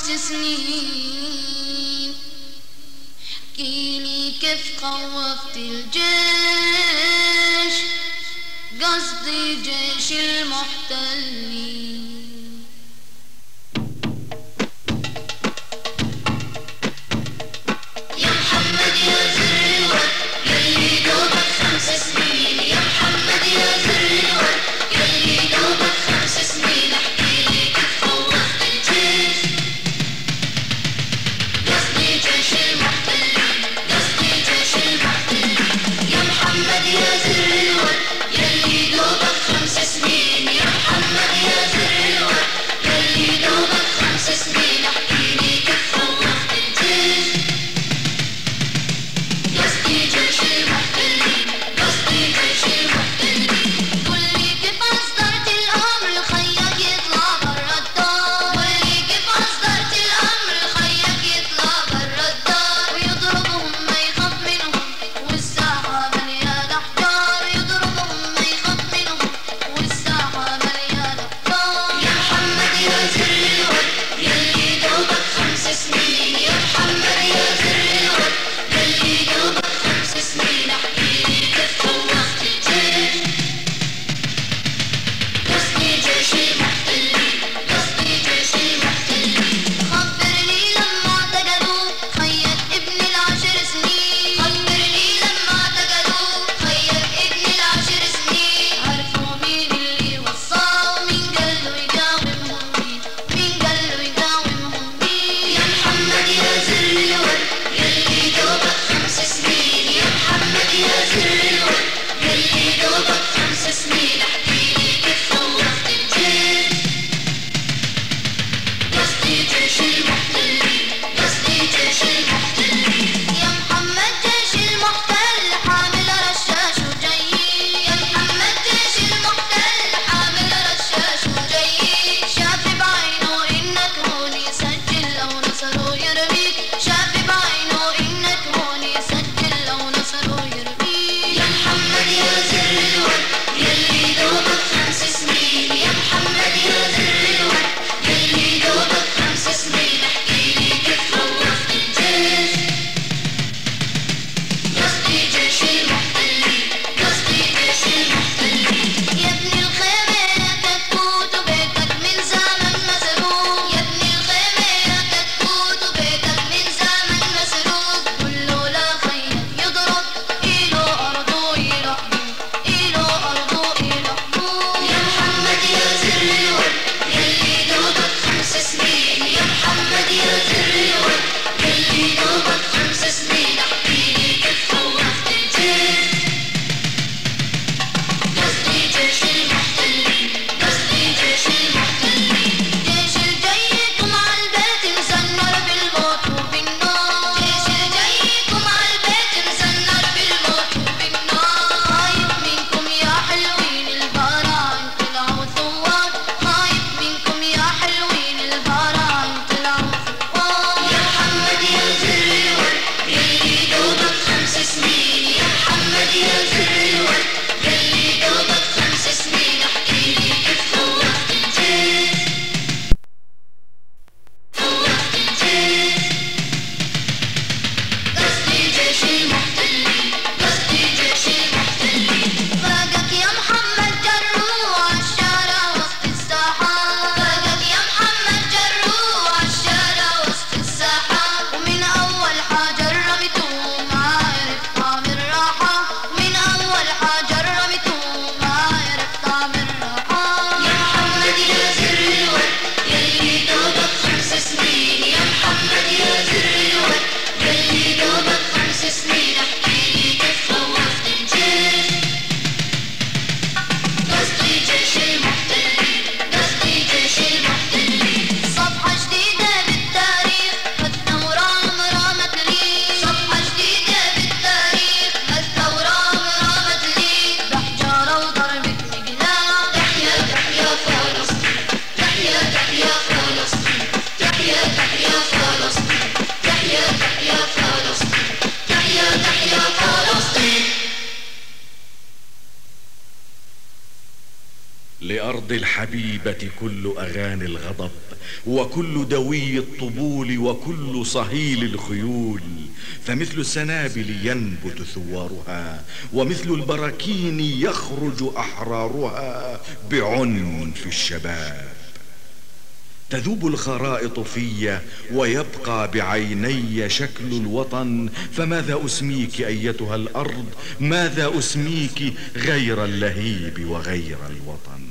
خمس سنين احكيلي كيف خوفت الجيش قصدي جيش المحتلين. لأرض الحبيبة كل أغاني الغضب وكل دوي الطبول وكل صهيل الخيول. فمثل السنابل ينبت ثوارها ومثل البراكين يخرج أحرارها بعنف الشباب. تذوب الخرائط في ويبقى بعيني شكل الوطن. فماذا أسميك أيتها الأرض؟ ماذا أسميك غير اللهيب وغير الوطن؟